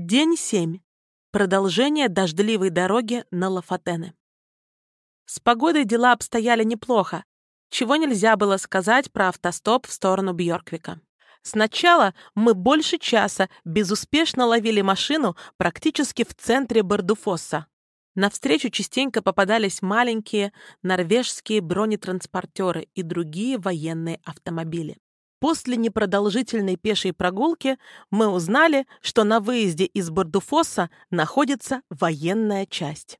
День 7. Продолжение дождливой дороги на Лафатены. С погодой дела обстояли неплохо, чего нельзя было сказать про автостоп в сторону Бьорквика. Сначала мы больше часа безуспешно ловили машину практически в центре Бардуфосса. Навстречу частенько попадались маленькие норвежские бронетранспортеры и другие военные автомобили. После непродолжительной пешей прогулки мы узнали, что на выезде из Бордуфосса находится военная часть.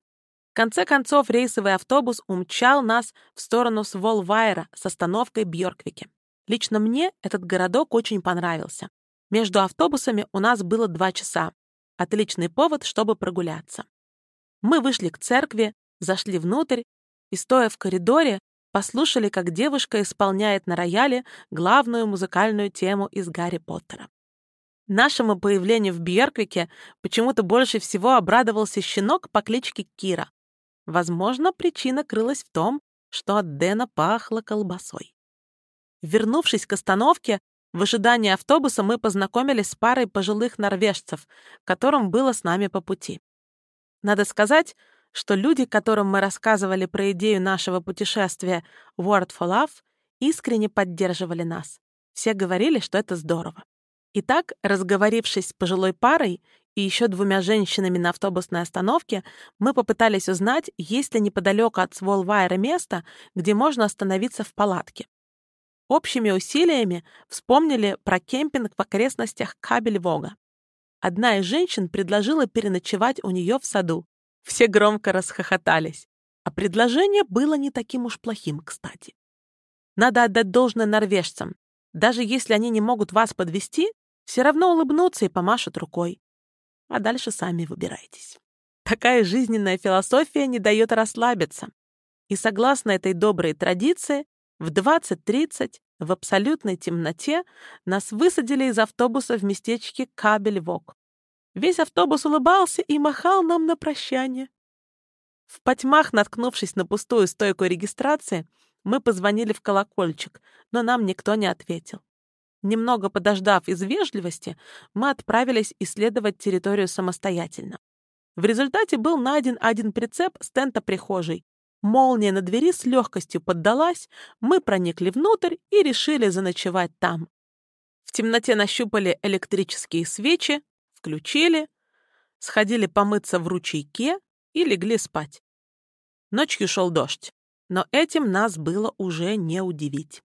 В конце концов, рейсовый автобус умчал нас в сторону Сволвайра с остановкой Бьорквике. Лично мне этот городок очень понравился. Между автобусами у нас было два часа. Отличный повод, чтобы прогуляться. Мы вышли к церкви, зашли внутрь и, стоя в коридоре, послушали, как девушка исполняет на рояле главную музыкальную тему из Гарри Поттера. Нашему появлению в Бьерквике почему-то больше всего обрадовался щенок по кличке Кира. Возможно, причина крылась в том, что от Дэна пахло колбасой. Вернувшись к остановке, в ожидании автобуса мы познакомились с парой пожилых норвежцев, которым было с нами по пути. Надо сказать, что люди, которым мы рассказывали про идею нашего путешествия Word for Love, искренне поддерживали нас. Все говорили, что это здорово. Итак, разговорившись с пожилой парой и еще двумя женщинами на автобусной остановке, мы попытались узнать, есть ли неподалеку от Сволвайра место, где можно остановиться в палатке. Общими усилиями вспомнили про кемпинг в окрестностях Кабельвога. Одна из женщин предложила переночевать у нее в саду, все громко расхохотались. А предложение было не таким уж плохим, кстати. Надо отдать должное норвежцам. Даже если они не могут вас подвести, все равно улыбнутся и помашут рукой. А дальше сами выбирайтесь. Такая жизненная философия не дает расслабиться. И согласно этой доброй традиции, в 20.30 в абсолютной темноте нас высадили из автобуса в местечке Кабельвок. Весь автобус улыбался и махал нам на прощание. В потьмах, наткнувшись на пустую стойку регистрации, мы позвонили в колокольчик, но нам никто не ответил. Немного подождав из вежливости, мы отправились исследовать территорию самостоятельно. В результате был найден один прицеп с тента-прихожей. Молния на двери с легкостью поддалась, мы проникли внутрь и решили заночевать там. В темноте нащупали электрические свечи, включили, сходили помыться в ручейке и легли спать. Ночью шел дождь, но этим нас было уже не удивить.